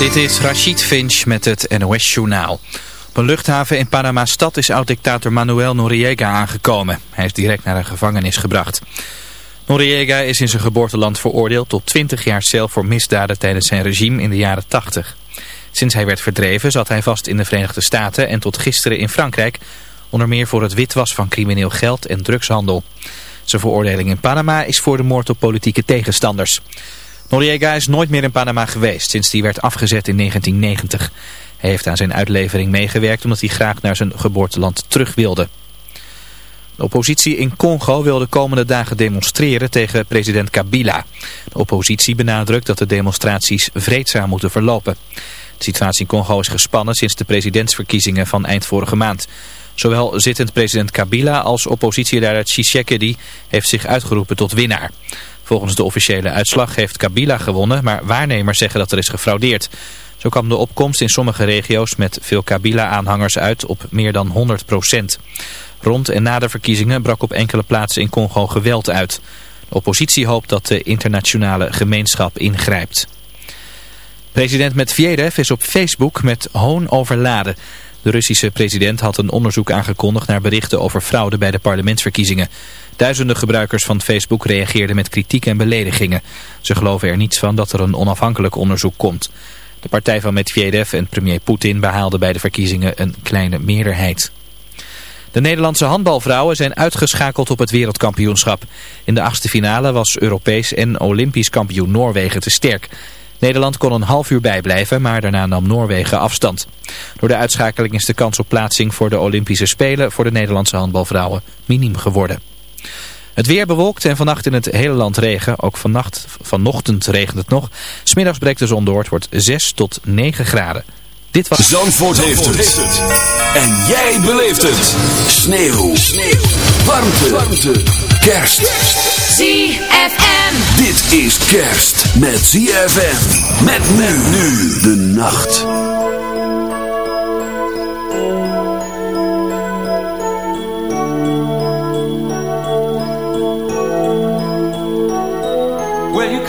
Dit is Rachid Finch met het NOS-journaal. Op een luchthaven in Panama-stad is oud-dictator Manuel Noriega aangekomen. Hij is direct naar een gevangenis gebracht. Noriega is in zijn geboorteland veroordeeld tot 20 jaar cel voor misdaden tijdens zijn regime in de jaren 80. Sinds hij werd verdreven zat hij vast in de Verenigde Staten en tot gisteren in Frankrijk... onder meer voor het witwas van crimineel geld en drugshandel. Zijn veroordeling in Panama is voor de moord op politieke tegenstanders. Noriega is nooit meer in Panama geweest sinds hij werd afgezet in 1990. Hij heeft aan zijn uitlevering meegewerkt omdat hij graag naar zijn geboorteland terug wilde. De oppositie in Congo wil de komende dagen demonstreren tegen president Kabila. De oppositie benadrukt dat de demonstraties vreedzaam moeten verlopen. De situatie in Congo is gespannen sinds de presidentsverkiezingen van eind vorige maand. Zowel zittend president Kabila als oppositieleider Tshisekedi heeft zich uitgeroepen tot winnaar. Volgens de officiële uitslag heeft Kabila gewonnen, maar waarnemers zeggen dat er is gefraudeerd. Zo kwam de opkomst in sommige regio's met veel Kabila-aanhangers uit op meer dan 100 procent. Rond en na de verkiezingen brak op enkele plaatsen in Congo geweld uit. De oppositie hoopt dat de internationale gemeenschap ingrijpt. President Medvedev is op Facebook met hoon overladen. De Russische president had een onderzoek aangekondigd naar berichten over fraude bij de parlementsverkiezingen. Duizenden gebruikers van Facebook reageerden met kritiek en beledigingen. Ze geloven er niets van dat er een onafhankelijk onderzoek komt. De partij van Medvedev en premier Poetin behaalden bij de verkiezingen een kleine meerderheid. De Nederlandse handbalvrouwen zijn uitgeschakeld op het wereldkampioenschap. In de achtste finale was Europees en Olympisch kampioen Noorwegen te sterk. Nederland kon een half uur bijblijven, maar daarna nam Noorwegen afstand. Door de uitschakeling is de kans op plaatsing voor de Olympische Spelen voor de Nederlandse handbalvrouwen miniem geworden. Het weer bewolkt en vannacht in het hele land regen. Ook vannacht, vanochtend regent het nog. Smiddags breekt de zon door. Het wordt 6 tot 9 graden. Dit was... Zandvoort, heeft, het. En jij beleeft het. Sneeuw. Sneeuw. Warmte. Warmte. Kerst. ZFM. Dit is kerst met ZFM. Met men nu de nacht.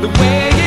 the way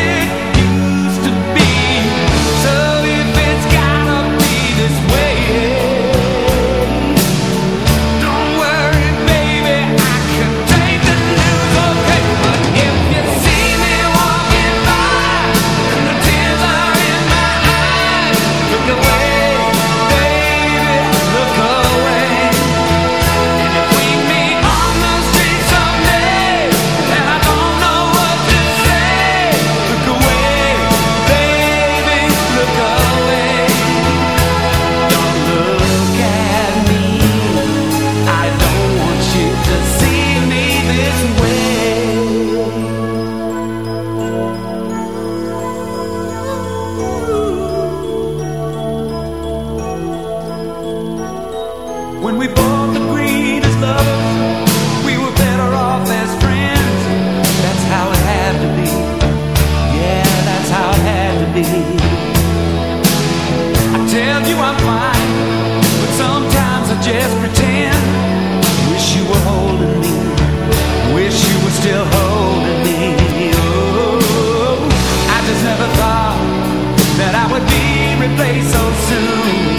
replaced so soon.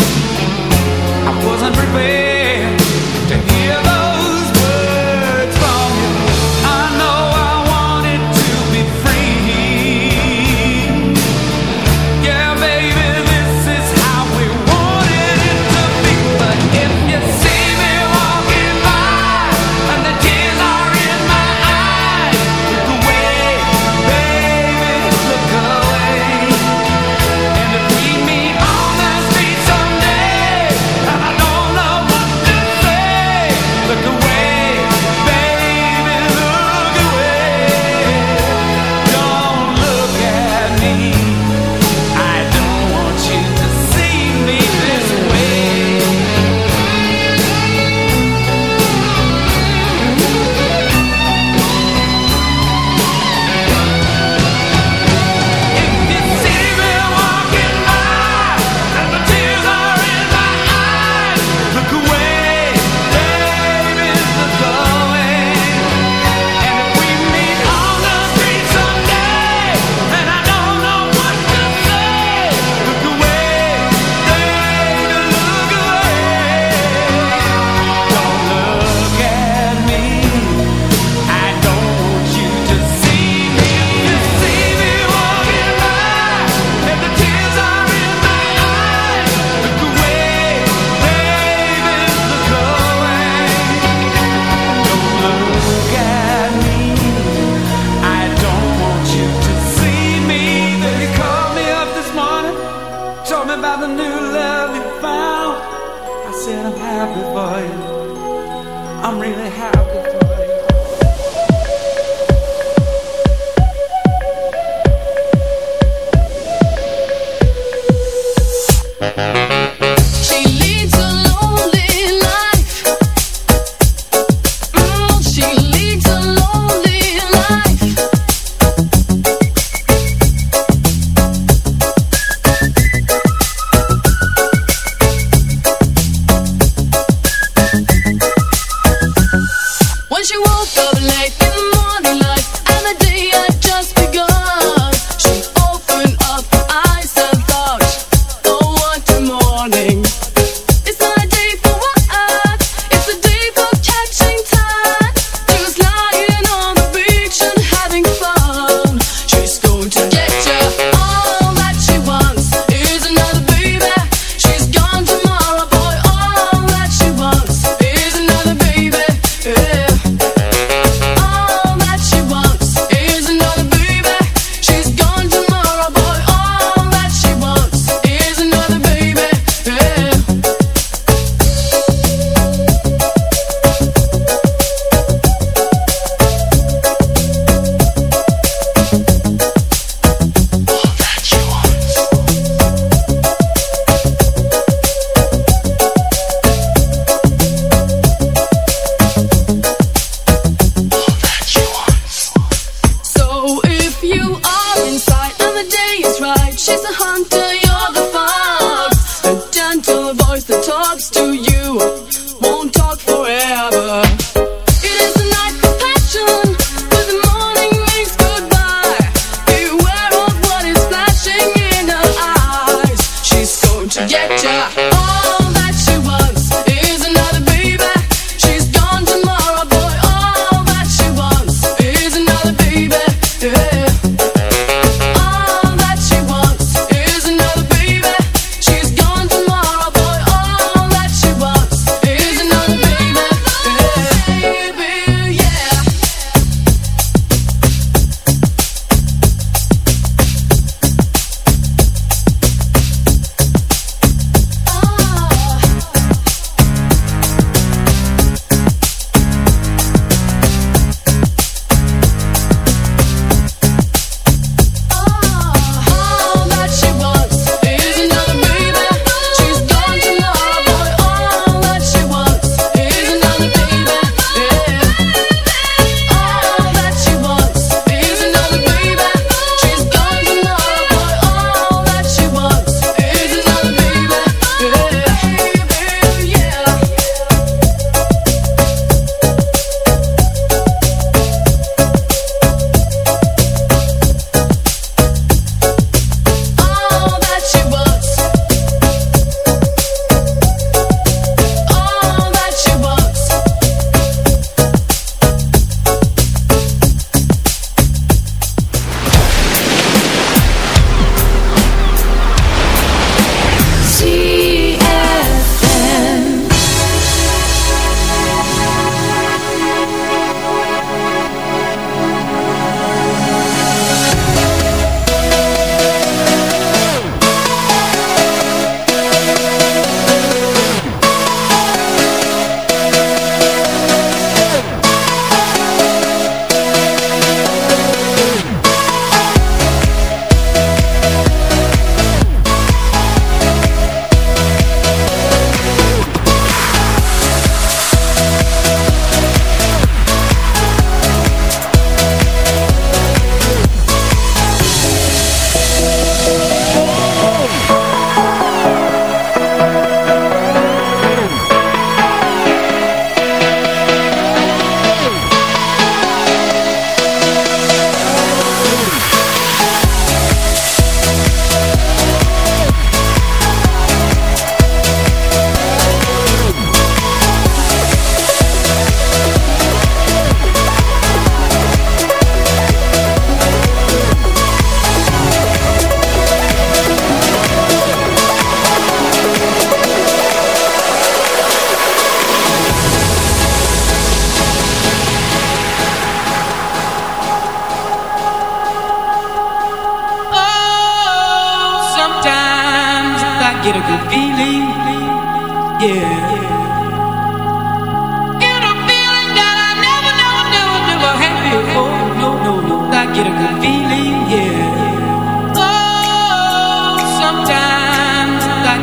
I wasn't prepared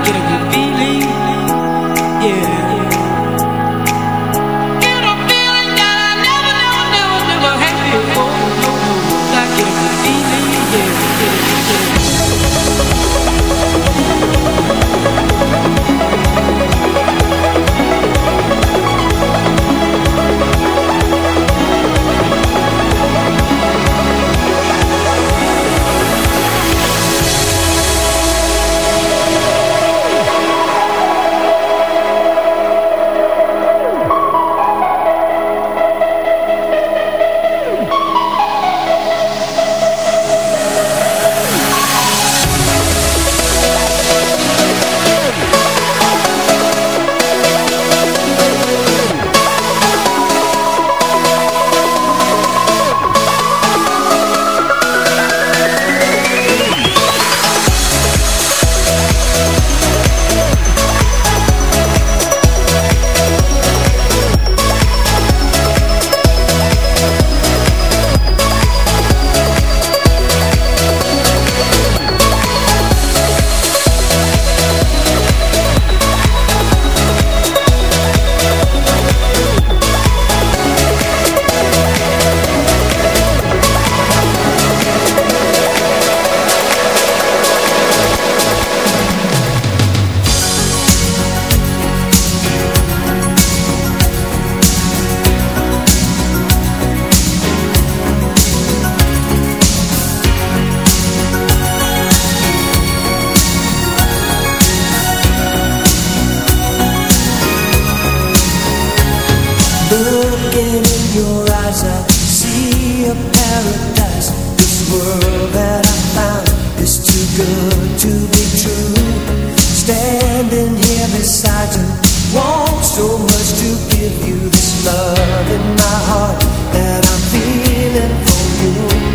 it will beat. Looking in your eyes, I see a paradise. This world that I found is too good to be true. Standing here beside you, want so much to give you this love in my heart that I'm feeling for you.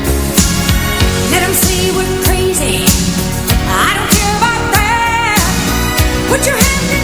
Say we're crazy. I don't care about that. Put your hand in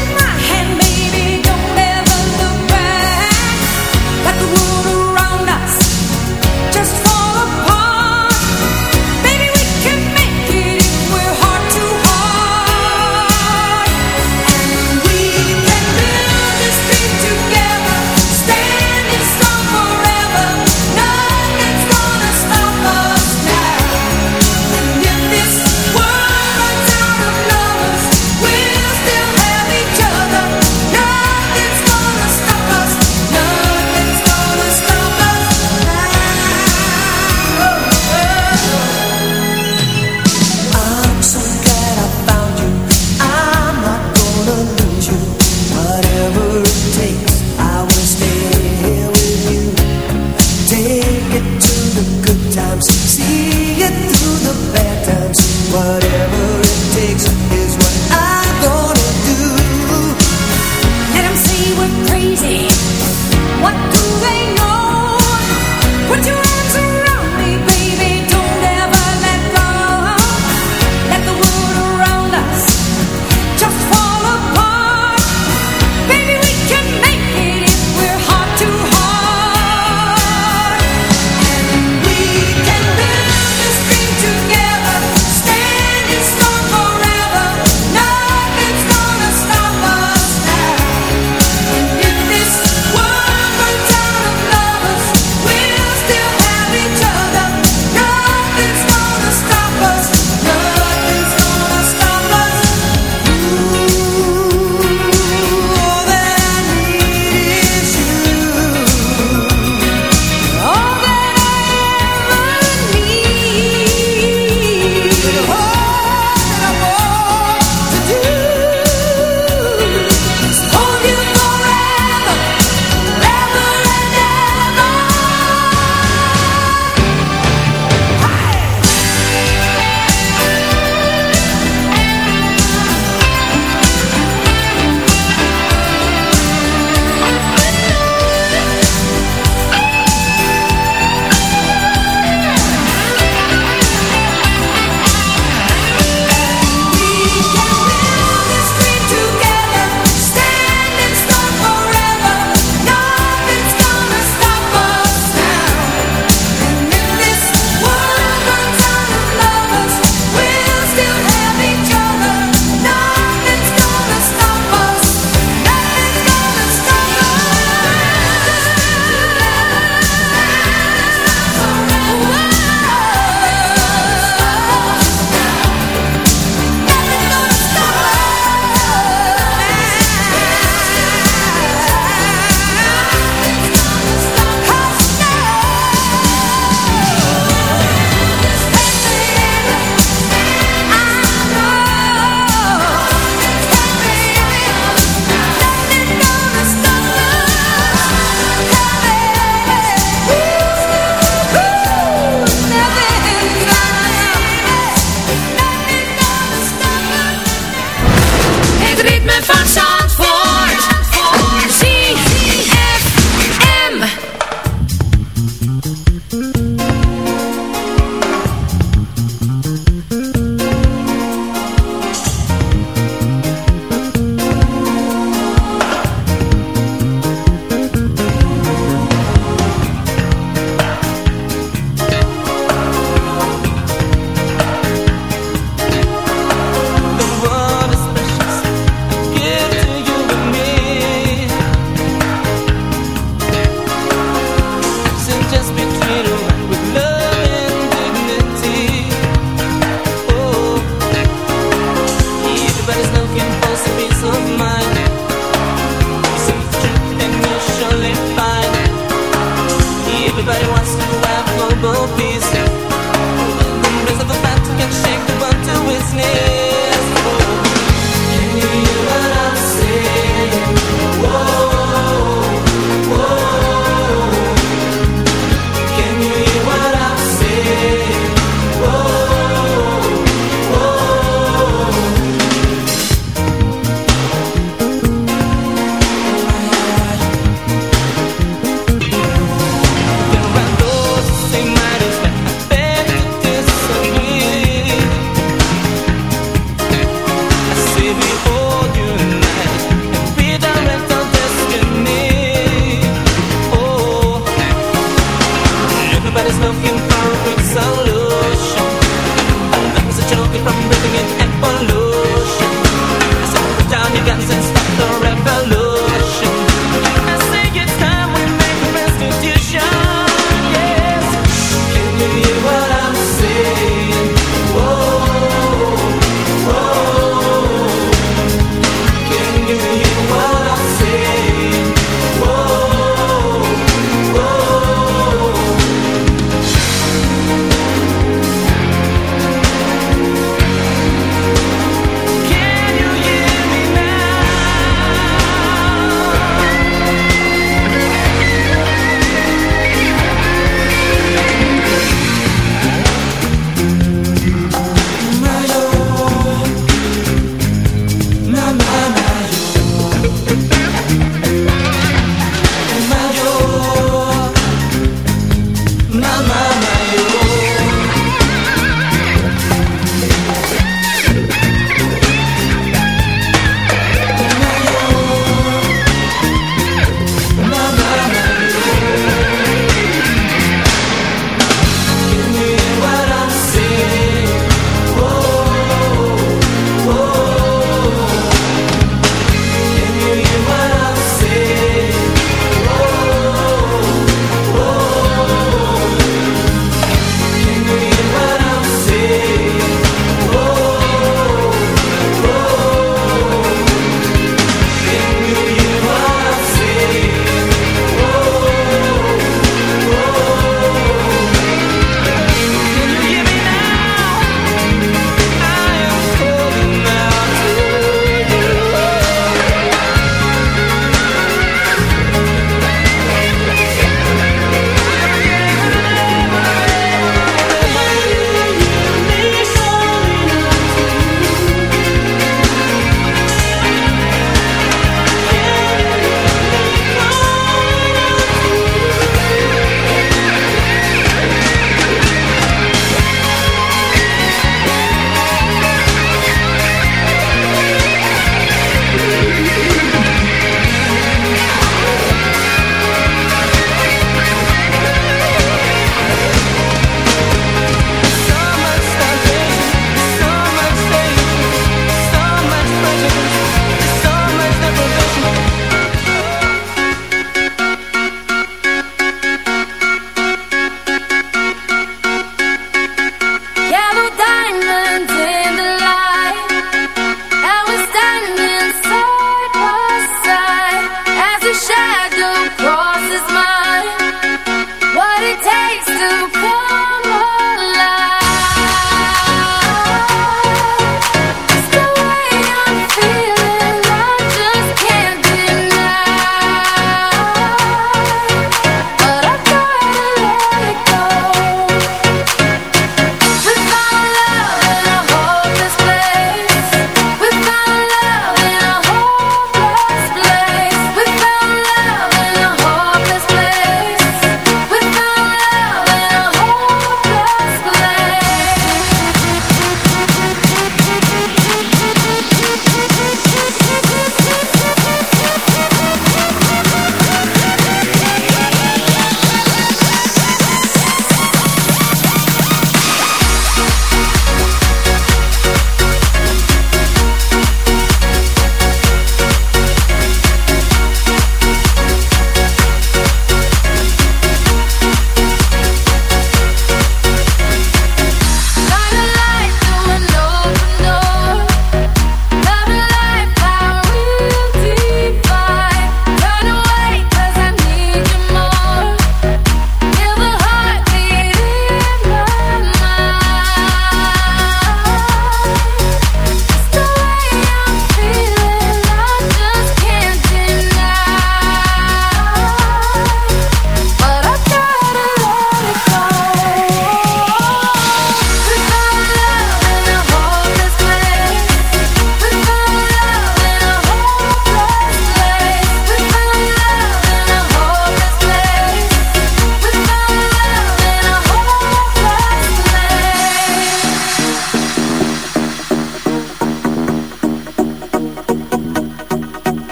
balloon.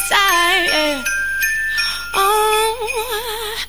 inside. Yeah. Oh.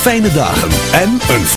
Fijne dagen en een